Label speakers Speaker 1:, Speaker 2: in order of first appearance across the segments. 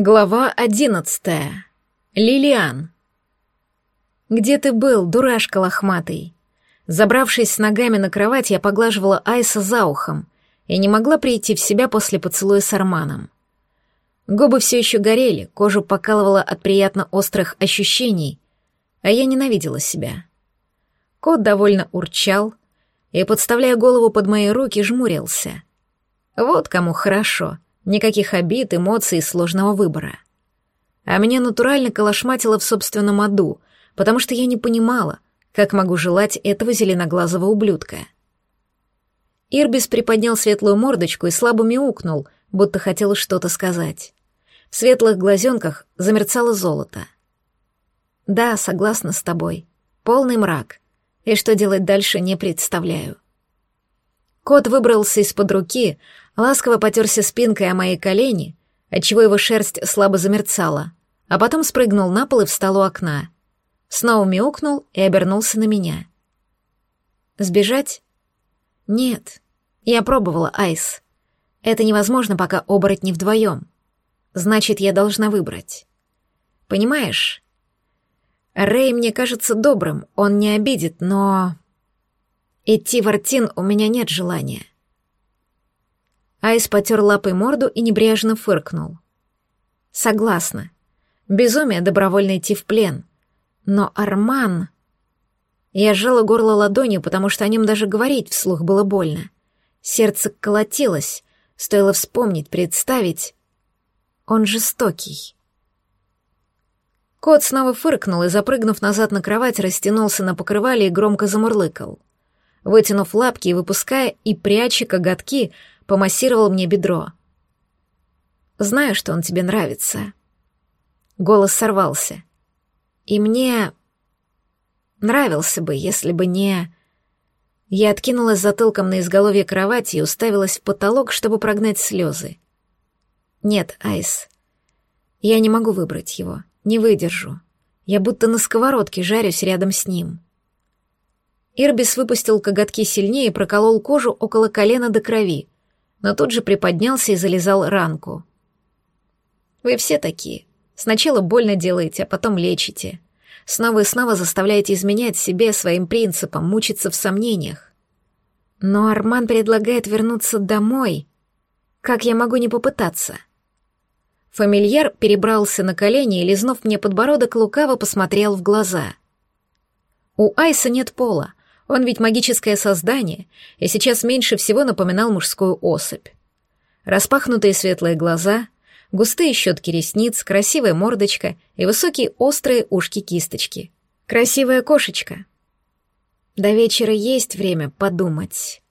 Speaker 1: Глава одиннадцатая. Лилиан. «Где ты был, дурашка лохматый?» Забравшись с ногами на кровать, я поглаживала Айса за ухом и не могла прийти в себя после поцелуя с Арманом. Губы все еще горели, кожу покалывала от приятно острых ощущений, а я ненавидела себя. Кот довольно урчал и, подставляя голову под мои руки, жмурился. Вот кому хорошо — Никаких обид, эмоций сложного выбора. А меня натурально колошматило в собственном аду, потому что я не понимала, как могу желать этого зеленоглазого ублюдка. Ирбис приподнял светлую мордочку и слабо мяукнул, будто хотел что-то сказать. В светлых глазенках замерцало золото. «Да, согласна с тобой. Полный мрак. И что делать дальше, не представляю». Кот выбрался из-под руки, ласково потерся спинкой о мои колени, отчего его шерсть слабо замерцала, а потом спрыгнул на пол и встал у окна. Снова мяукнул и обернулся на меня. «Сбежать?» «Нет. Я пробовала, Айс. Это невозможно, пока оборотни вдвоем. Значит, я должна выбрать. Понимаешь? Рэй мне кажется добрым, он не обидит, но...» Идти в Артин у меня нет желания. Айс потер лапой морду и небрежно фыркнул. Согласна. Безумие добровольно идти в плен. Но Арман... Я сжала горло ладонью, потому что о нем даже говорить вслух было больно. Сердце колотилось, стоило вспомнить, представить. Он жестокий. Кот снова фыркнул и, запрыгнув назад на кровать, растянулся на покрывале и громко замурлыкал вытянув лапки и выпуская и пряча коготки, помассировал мне бедро. «Знаю, что он тебе нравится». Голос сорвался. «И мне нравился бы, если бы не...» Я откинулась затылком на изголовье кровати и уставилась в потолок, чтобы прогнать слезы. «Нет, Айс, я не могу выбрать его, не выдержу. Я будто на сковородке жарюсь рядом с ним». Ирбис выпустил коготки сильнее и проколол кожу около колена до крови, но тут же приподнялся и залезал ранку. «Вы все такие. Сначала больно делаете, а потом лечите. Снова и снова заставляете изменять себе, своим принципам, мучиться в сомнениях. Но Арман предлагает вернуться домой. Как я могу не попытаться?» Фамильяр перебрался на колени и, лизнув мне подбородок, лукаво посмотрел в глаза. «У Айса нет пола, он ведь магическое создание, и сейчас меньше всего напоминал мужскую особь. Распахнутые светлые глаза, густые щетки ресниц, красивая мордочка и высокие острые ушки-кисточки. Красивая кошечка. До вечера есть время подумать.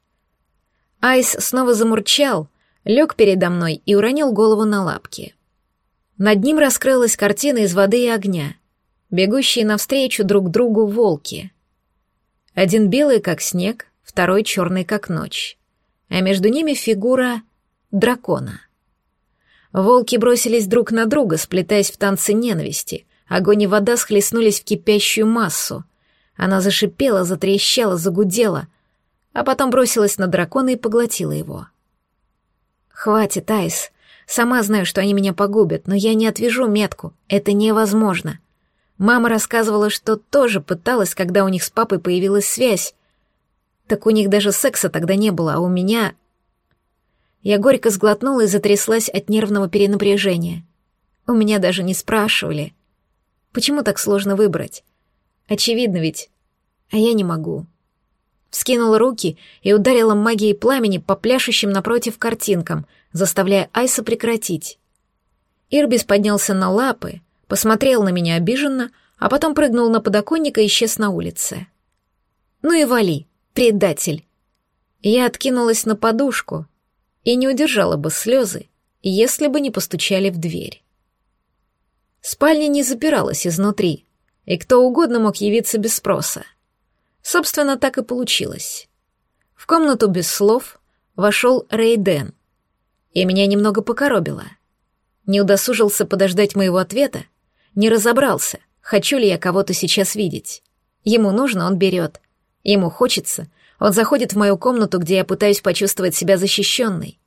Speaker 1: Айс снова замурчал, лег передо мной и уронил голову на лапки. Над ним раскрылась картина из воды и огня, бегущие навстречу друг другу волки — один белый, как снег, второй черный, как ночь. А между ними фигура дракона. Волки бросились друг на друга, сплетаясь в танце ненависти. Огонь и вода схлестнулись в кипящую массу. Она зашипела, затрещала, загудела, а потом бросилась на дракона и поглотила его. «Хватит, Айс. Сама знаю, что они меня погубят, но я не отвяжу метку. Это невозможно. Мама рассказывала, что тоже пыталась, когда у них с папой появилась связь. Так у них даже секса тогда не было, а у меня... Я горько сглотнула и затряслась от нервного перенапряжения. У меня даже не спрашивали. Почему так сложно выбрать? Очевидно ведь. А я не могу. Вскинула руки и ударила магией пламени по пляшущим напротив картинкам, заставляя Айса прекратить. Ирбис поднялся на лапы, посмотрел на меня обиженно, а потом прыгнул на подоконник и исчез на улице. «Ну и вали, предатель!» Я откинулась на подушку и не удержала бы слезы, если бы не постучали в дверь. Спальня не запиралась изнутри, и кто угодно мог явиться без спроса. Собственно, так и получилось. В комнату без слов вошел Рейден, и меня немного покоробило. Не удосужился подождать моего ответа, не разобрался, хочу ли я кого-то сейчас видеть. Ему нужно, он берет. Ему хочется, он заходит в мою комнату, где я пытаюсь почувствовать себя защищенной.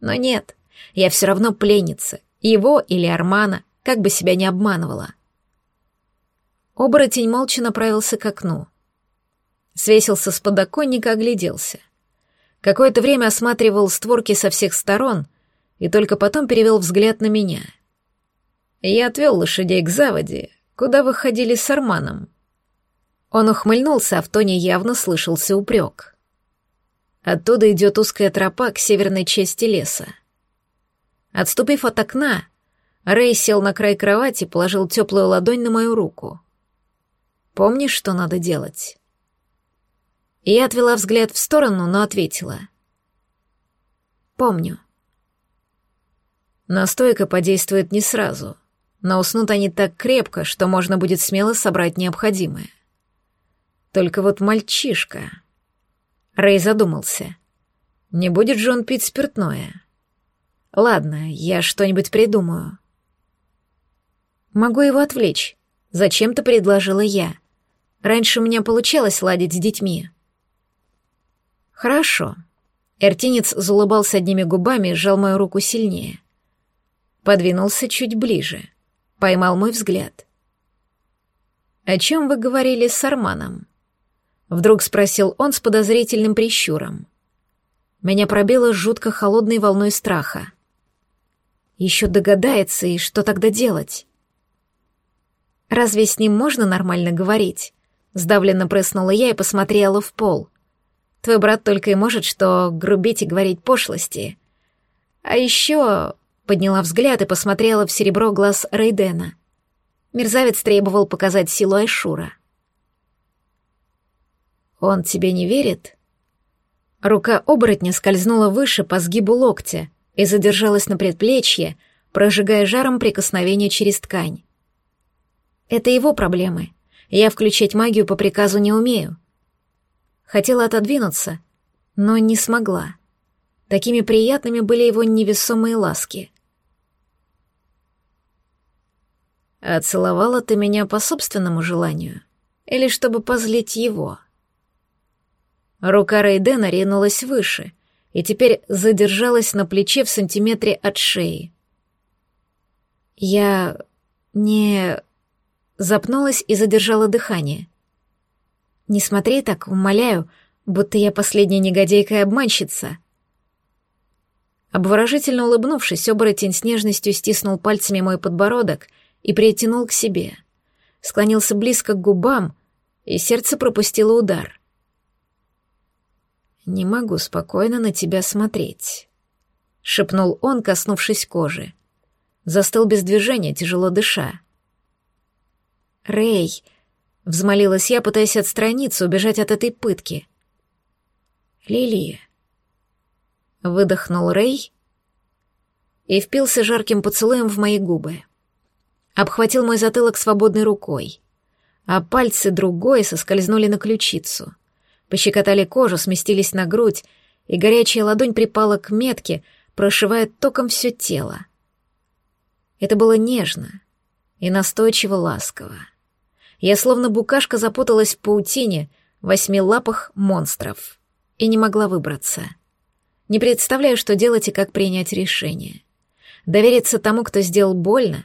Speaker 1: Но нет, я все равно пленница, Его или Армана, как бы себя не обманывала. Оборотень молча направился к окну. Свесился с подоконника, огляделся. Какое-то время осматривал створки со всех сторон и только потом перевел взгляд на меня. Я отвел лошадей к заводе, куда выходили с Арманом. Он ухмыльнулся, а в тоне явно слышался упрек. Оттуда идет узкая тропа к северной части леса. Отступив от окна, Рэй сел на край кровати и положил теплую ладонь на мою руку. «Помнишь, что надо делать?» Я отвела взгляд в сторону, но ответила. «Помню». Настойка подействует не сразу, но уснут они так крепко, что можно будет смело собрать необходимое. Только вот мальчишка... Рэй задумался. Не будет же он пить спиртное? Ладно, я что-нибудь придумаю. Могу его отвлечь. Зачем-то предложила я. Раньше у меня получалось ладить с детьми. Хорошо. Эртинец заулыбался одними губами и сжал мою руку сильнее. Подвинулся чуть ближе. Поймал мой взгляд. «О чем вы говорили с Арманом?» Вдруг спросил он с подозрительным прищуром. Меня пробило жутко холодной волной страха. Еще догадается, и что тогда делать? Разве с ним можно нормально говорить? Сдавленно прыснула я и посмотрела в пол. Твой брат только и может что грубить и говорить пошлости. А еще подняла взгляд и посмотрела в серебро глаз Рейдена. Мерзавец требовал показать силу Айшура. «Он тебе не верит?» Рука оборотня скользнула выше по сгибу локтя и задержалась на предплечье, прожигая жаром прикосновения через ткань. «Это его проблемы. Я включать магию по приказу не умею». Хотела отодвинуться, но не смогла. Такими приятными были его невесомые ласки. «А целовала ты меня по собственному желанию? Или чтобы позлить его?» Рука Рейдена ринулась выше и теперь задержалась на плече в сантиметре от шеи. Я не... Запнулась и задержала дыхание. «Не смотри так, умоляю, будто я последняя негодяйка и обманщица». Обворожительно улыбнувшись, оборотень с нежностью стиснул пальцами мой подбородок и притянул к себе. Склонился близко к губам, и сердце пропустило удар. «Не могу спокойно на тебя смотреть», — шепнул он, коснувшись кожи. Застыл без движения, тяжело дыша. «Рэй», — взмолилась я, пытаясь отстраниться, убежать от этой пытки. «Лилия», — выдохнул Рэй и впился жарким поцелуем в мои губы. Обхватил мой затылок свободной рукой, а пальцы другой соскользнули на ключицу — пощекотали кожу, сместились на грудь, и горячая ладонь припала к метке, прошивая током все тело. Это было нежно и настойчиво ласково. Я словно букашка запуталась в паутине восьми лапах монстров и не могла выбраться. Не представляю, что делать и как принять решение. Довериться тому, кто сделал больно,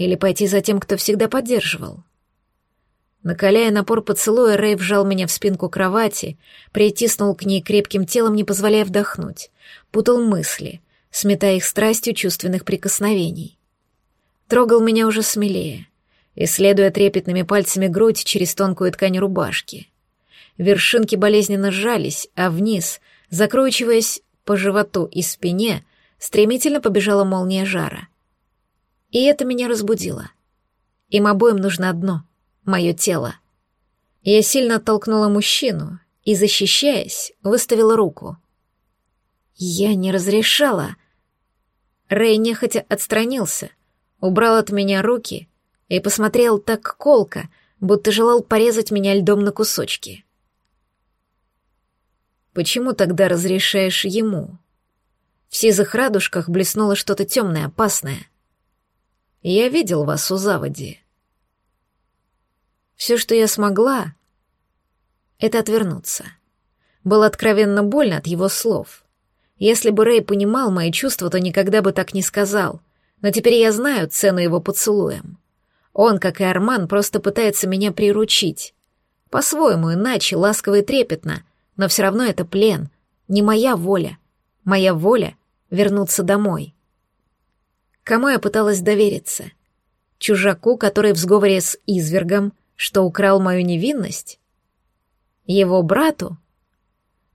Speaker 1: или пойти за тем, кто всегда поддерживал. Накаляя напор поцелуя, Рэй вжал меня в спинку кровати, притиснул к ней крепким телом, не позволяя вдохнуть, путал мысли, сметая их страстью чувственных прикосновений. Трогал меня уже смелее, исследуя трепетными пальцами грудь через тонкую ткань рубашки. Вершинки болезненно сжались, а вниз, закручиваясь по животу и спине, стремительно побежала молния жара. И это меня разбудило. Им обоим нужно одно — мое тело. Я сильно оттолкнула мужчину и, защищаясь, выставила руку. Я не разрешала. Рэй нехотя отстранился, убрал от меня руки и посмотрел так колко, будто желал порезать меня льдом на кусочки. «Почему тогда разрешаешь ему?» В сизых радужках блеснуло что-то темное, опасное. «Я видел вас у заводи. Все, что я смогла, это отвернуться. Было откровенно больно от его слов. Если бы Рэй понимал мои чувства, то никогда бы так не сказал. Но теперь я знаю цену его поцелуем. Он, как и Арман, просто пытается меня приручить. По-своему, иначе, ласково и трепетно, но все равно это плен, не моя воля. Моя воля — вернуться домой. Кому я пыталась довериться? Чужаку, который в сговоре с извергом, что украл мою невинность? Его брату?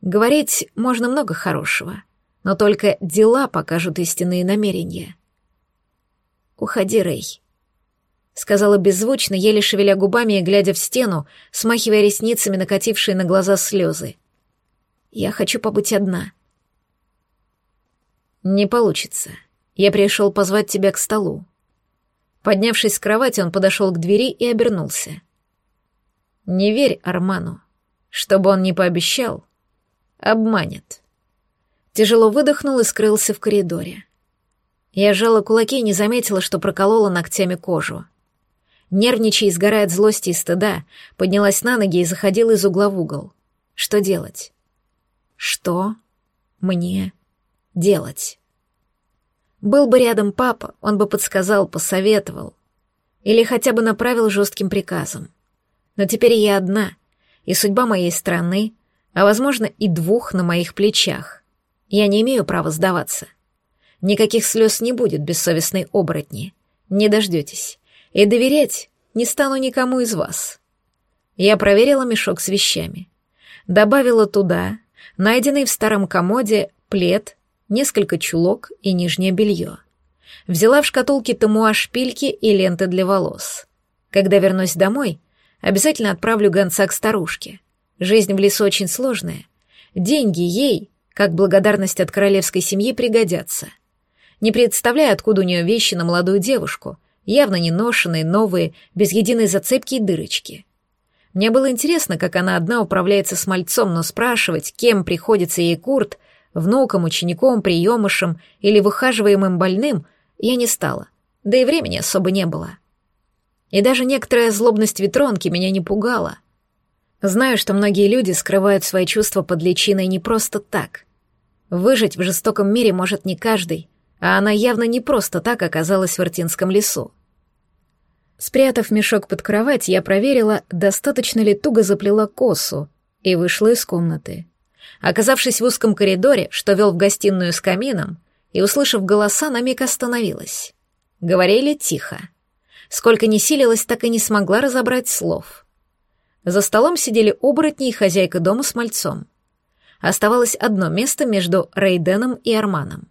Speaker 1: Говорить можно много хорошего, но только дела покажут истинные намерения. «Уходи, Рэй», — сказала беззвучно, еле шевеля губами и глядя в стену, смахивая ресницами накатившие на глаза слезы. «Я хочу побыть одна». «Не получится. Я пришел позвать тебя к столу». Поднявшись с кровати, он подошел к двери и обернулся. «Не верь Арману. Что бы он ни пообещал, обманет». Тяжело выдохнул и скрылся в коридоре. Я сжала кулаки и не заметила, что проколола ногтями кожу. Нервничая и сгорая от злости и стыда, поднялась на ноги и заходила из угла в угол. Что делать? Что мне делать? Был бы рядом папа, он бы подсказал, посоветовал. Или хотя бы направил жестким приказом. Но теперь я одна, и судьба моей страны, а, возможно, и двух на моих плечах. Я не имею права сдаваться. Никаких слез не будет бессовестной оборотни. Не дождетесь. И доверять не стану никому из вас. Я проверила мешок с вещами. Добавила туда найденный в старом комоде плед, несколько чулок и нижнее белье. Взяла в шкатулке тамуа шпильки и ленты для волос. Когда вернусь домой, обязательно отправлю гонца к старушке. Жизнь в лесу очень сложная. Деньги ей, как благодарность от королевской семьи, пригодятся — не представляя, откуда у нее вещи на молодую девушку, явно не ношенные, новые, без единой зацепки и дырочки. Мне было интересно, как она одна управляется с мальцом, но спрашивать, кем приходится ей Курт, внуком, учеником, приемышем или выхаживаемым больным, я не стала, да и времени особо не было. И даже некоторая злобность ветронки меня не пугала. Знаю, что многие люди скрывают свои чувства под личиной не просто так. Выжить в жестоком мире может не каждый, а она явно не просто так оказалась в Иртинском лесу. Спрятав мешок под кровать, я проверила, достаточно ли туго заплела косу, и вышла из комнаты. Оказавшись в узком коридоре, что вел в гостиную с камином, и, услышав голоса, на миг остановилась. Говорили тихо. Сколько ни силилась, так и не смогла разобрать слов. За столом сидели оборотни и хозяйка дома с мальцом. Оставалось одно место между Рейденом и Арманом.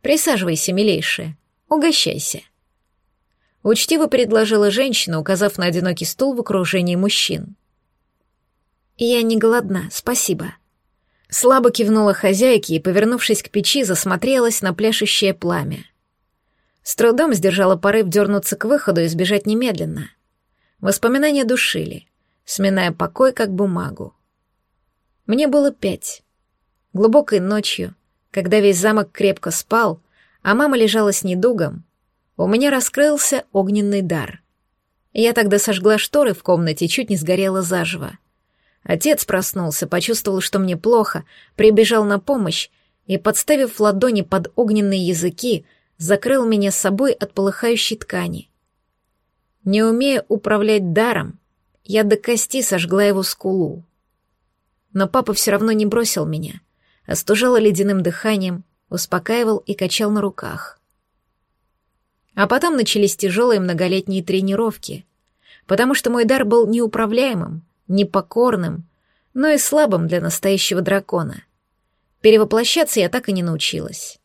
Speaker 1: Присаживайся, милейшая, угощайся. Учтиво предложила женщина, указав на одинокий стул в окружении мужчин. Я не голодна, спасибо. Слабо кивнула хозяйке и, повернувшись к печи, засмотрелась на пляшущее пламя. С трудом сдержала порыв дернуться к выходу и сбежать немедленно. Воспоминания душили, сминая покой как бумагу. Мне было пять. Глубокой ночью, когда весь замок крепко спал, а мама лежала с недугом, у меня раскрылся огненный дар. Я тогда сожгла шторы в комнате, чуть не сгорела заживо. Отец проснулся, почувствовал, что мне плохо, прибежал на помощь и, подставив ладони под огненные языки, закрыл меня с собой от полыхающей ткани. Не умея управлять даром, я до кости сожгла его скулу. Но папа все равно не бросил меня остужала ледяным дыханием, успокаивал и качал на руках. А потом начались тяжелые многолетние тренировки, потому что мой дар был неуправляемым, непокорным, но и слабым для настоящего дракона. Перевоплощаться я так и не научилась.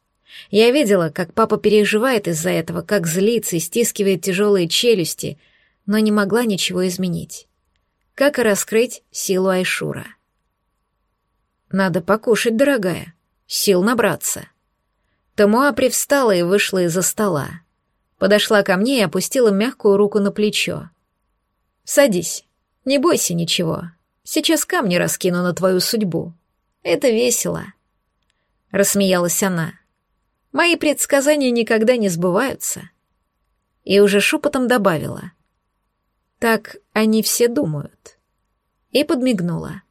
Speaker 1: Я видела, как папа переживает из-за этого, как злится и стискивает тяжелые челюсти, но не могла ничего изменить. Как и раскрыть силу Айшура. «Надо покушать, дорогая. Сил набраться». Тамуа привстала и вышла из-за стола. Подошла ко мне и опустила мягкую руку на плечо. «Садись. Не бойся ничего. Сейчас камни раскину на твою судьбу. Это весело». Рассмеялась она. «Мои предсказания никогда не сбываются». И уже шепотом добавила. «Так они все думают». И подмигнула.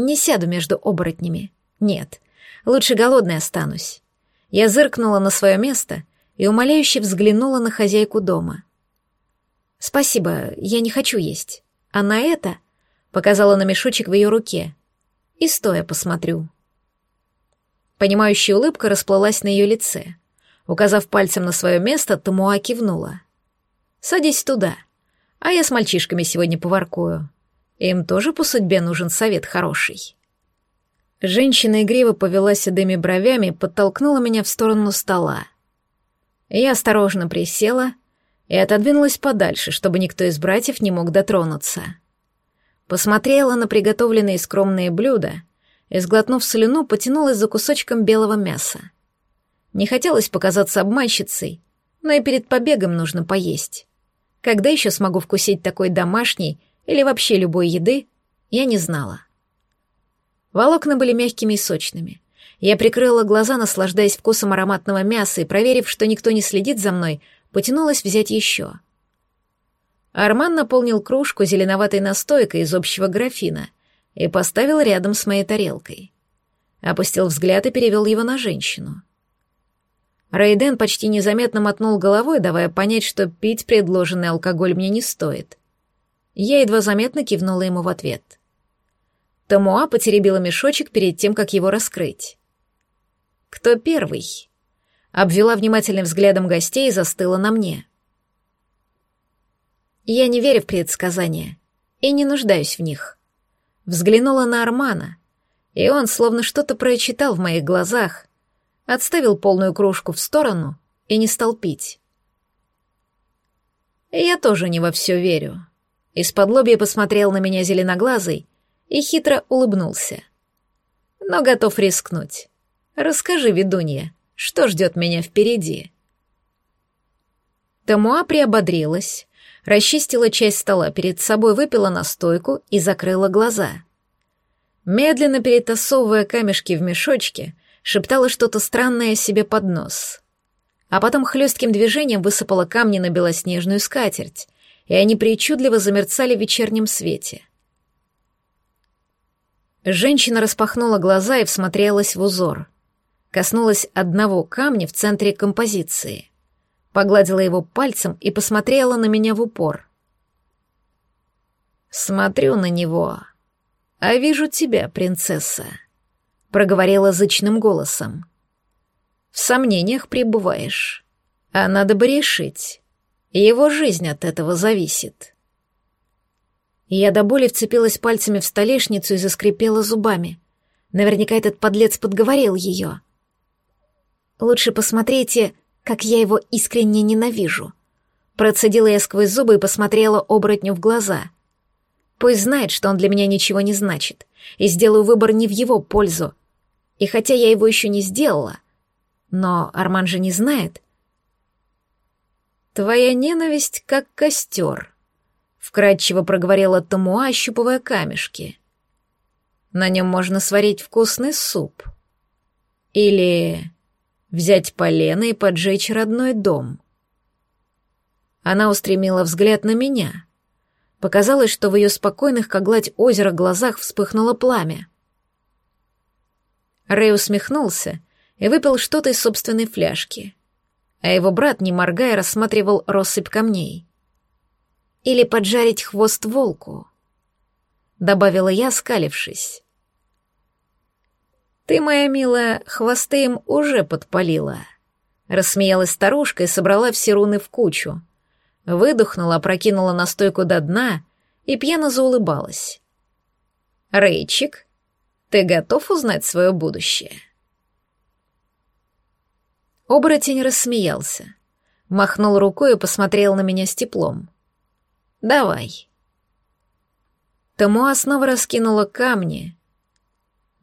Speaker 1: Не сяду между оборотнями. Нет. Лучше голодной останусь. Я зыркнула на свое место и умоляюще взглянула на хозяйку дома. «Спасибо, я не хочу есть. А на это...» — показала на мешочек в ее руке. «И стоя посмотрю». Понимающая улыбка расплылась на ее лице. Указав пальцем на свое место, Тамуа кивнула. «Садись туда, а я с мальчишками сегодня поваркую. Им тоже по судьбе нужен совет хороший». Женщина игриво повела седыми бровями, подтолкнула меня в сторону стола. Я осторожно присела и отодвинулась подальше, чтобы никто из братьев не мог дотронуться. Посмотрела на приготовленные скромные блюда и, сглотнув слюну, потянулась за кусочком белого мяса. Не хотелось показаться обманщицей, но и перед побегом нужно поесть. Когда еще смогу вкусить такой домашней или вообще любой еды, я не знала. Волокна были мягкими и сочными. Я прикрыла глаза, наслаждаясь вкусом ароматного мяса, и, проверив, что никто не следит за мной, потянулась взять еще. Арман наполнил кружку зеленоватой настойкой из общего графина и поставил рядом с моей тарелкой. Опустил взгляд и перевел его на женщину. Рейден почти незаметно мотнул головой, давая понять, что пить предложенный алкоголь мне не стоит. Я едва заметно кивнула ему в ответ. Тамуа потеребила мешочек перед тем, как его раскрыть. «Кто первый?» Обвела внимательным взглядом гостей и застыла на мне. «Я не верю в предсказания и не нуждаюсь в них». Взглянула на Армана, и он словно что-то прочитал в моих глазах, отставил полную кружку в сторону и не стал пить. «Я тоже не во все верю». Из-под посмотрел на меня зеленоглазый и хитро улыбнулся. «Но готов рискнуть. Расскажи, ведунья, что ждет меня впереди?» Тамуа приободрилась, расчистила часть стола перед собой, выпила настойку и закрыла глаза. Медленно перетасовывая камешки в мешочке, шептала что-то странное себе под нос. А потом хлестким движением высыпала камни на белоснежную скатерть, и они причудливо замерцали в вечернем свете. Женщина распахнула глаза и всмотрелась в узор — коснулась одного камня в центре композиции, погладила его пальцем и посмотрела на меня в упор. «Смотрю на него, а вижу тебя, принцесса», — проговорила зычным голосом. «В сомнениях пребываешь, а надо бы решить, его жизнь от этого зависит». Я до боли вцепилась пальцами в столешницу и заскрипела зубами. Наверняка этот подлец подговорил ее. Лучше посмотрите, как я его искренне ненавижу. Процедила я сквозь зубы и посмотрела оборотню в глаза. Пусть знает, что он для меня ничего не значит, и сделаю выбор не в его пользу. И хотя я его еще не сделала, но Арман же не знает. «Твоя ненависть как костер», — вкратчиво проговорила Тамуа, ощупывая камешки. «На нем можно сварить вкусный суп. Или взять полено и поджечь родной дом. Она устремила взгляд на меня. Показалось, что в ее спокойных, как гладь озера, глазах вспыхнуло пламя. Рэй усмехнулся и выпил что-то из собственной фляжки, а его брат, не моргая, рассматривал россыпь камней. «Или поджарить хвост волку», — добавила я, скалившись. «Ты, моя милая, хвосты им уже подпалила». Рассмеялась старушка и собрала все руны в кучу. Выдохнула, прокинула настойку до дна и пьяно заулыбалась. «Рейчик, ты готов узнать свое будущее?» Оборотень рассмеялся, махнул рукой и посмотрел на меня с теплом. «Давай». Тамуа снова раскинула камни,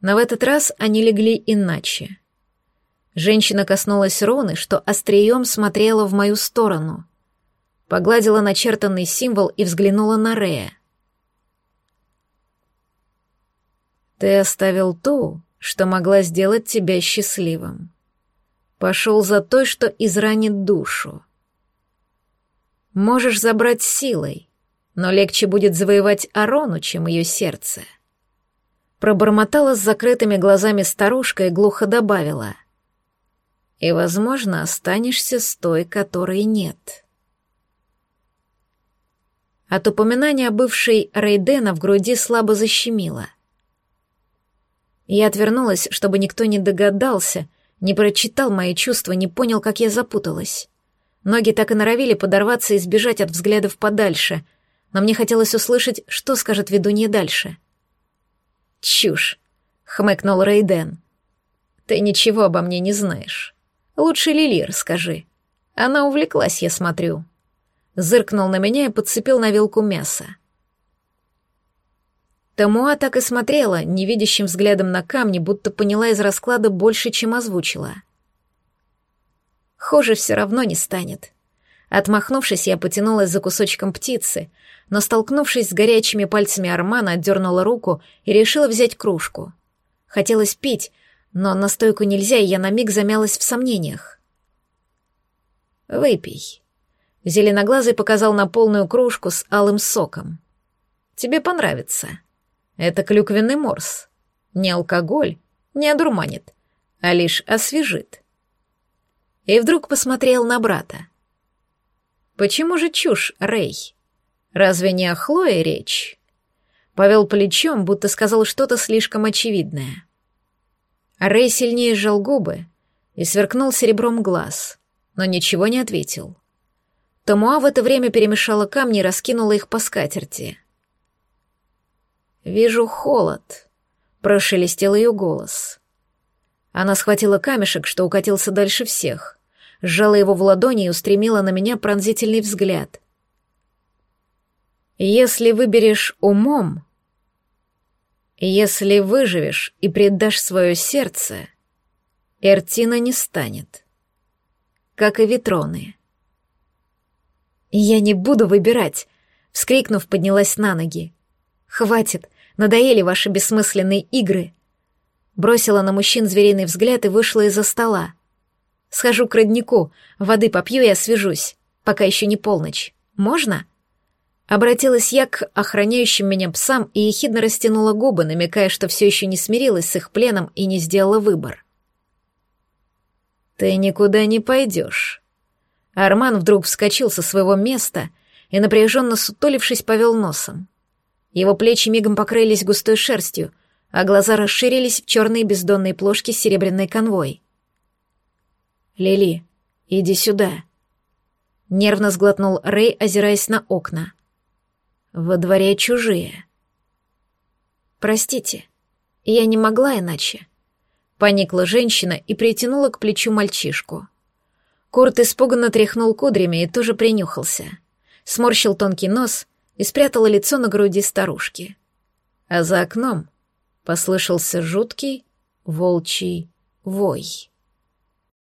Speaker 1: но в этот раз они легли иначе. Женщина коснулась руны, что острием смотрела в мою сторону. Погладила начертанный символ и взглянула на Рея. «Ты оставил ту, что могла сделать тебя счастливым. Пошел за той, что изранит душу. Можешь забрать силой, но легче будет завоевать Арону, чем ее сердце». Пробормотала с закрытыми глазами старушка и глухо добавила. И, возможно, останешься с той, которой нет. От упоминания бывшей Рейдена в груди слабо защемило. Я отвернулась, чтобы никто не догадался, не прочитал мои чувства, не понял, как я запуталась. Ноги так и норовили подорваться и сбежать от взглядов подальше, но мне хотелось услышать, что скажет ведунья дальше. «Чушь!» — хмыкнул Рейден. «Ты ничего обо мне не знаешь. Лучше Лилир скажи. Она увлеклась, я смотрю». Зыркнул на меня и подцепил на вилку мяса. Тамуа так и смотрела, невидящим взглядом на камни, будто поняла из расклада больше, чем озвучила. Хуже все равно не станет. Отмахнувшись, я потянулась за кусочком птицы, но, столкнувшись с горячими пальцами Армана, отдернула руку и решила взять кружку. Хотелось пить, но настойку нельзя, и я на миг замялась в сомнениях. «Выпей». Зеленоглазый показал на полную кружку с алым соком. «Тебе понравится». Это клюквенный морс. Не алкоголь, не одурманит, а лишь освежит. И вдруг посмотрел на брата. «Почему же чушь, Рэй? Разве не о Хлое речь?» Повел плечом, будто сказал что-то слишком очевидное. Рэй сильнее сжал губы и сверкнул серебром глаз, но ничего не ответил. Тамуа в это время перемешала камни и раскинула их по скатерти. «Вижу холод», — прошелестел ее голос. Она схватила камешек, что укатился дальше всех, сжала его в ладони и устремила на меня пронзительный взгляд. «Если выберешь умом, если выживешь и предашь свое сердце, Эртина не станет, как и Витроны». «Я не буду выбирать», — вскрикнув, поднялась на ноги. «Хватит, Надоели ваши бессмысленные игры. Бросила на мужчин звериный взгляд и вышла из-за стола. Схожу к роднику, воды попью и освежусь, пока еще не полночь. Можно? Обратилась я к охраняющим меня псам и ехидно растянула губы, намекая, что все еще не смирилась с их пленом и не сделала выбор. «Ты никуда не пойдешь». Арман вдруг вскочил со своего места и, напряженно сутолившись, повел носом. Его плечи мигом покрылись густой шерстью, а глаза расширились в черные бездонные плошки с серебряной конвой. «Лили, иди сюда», — нервно сглотнул Рэй, озираясь на окна. «Во дворе чужие». «Простите, я не могла иначе», — поникла женщина и притянула к плечу мальчишку. Курт испуганно тряхнул кудрями и тоже принюхался. Сморщил тонкий нос — и спрятала лицо на груди старушки. А за окном послышался жуткий волчий вой.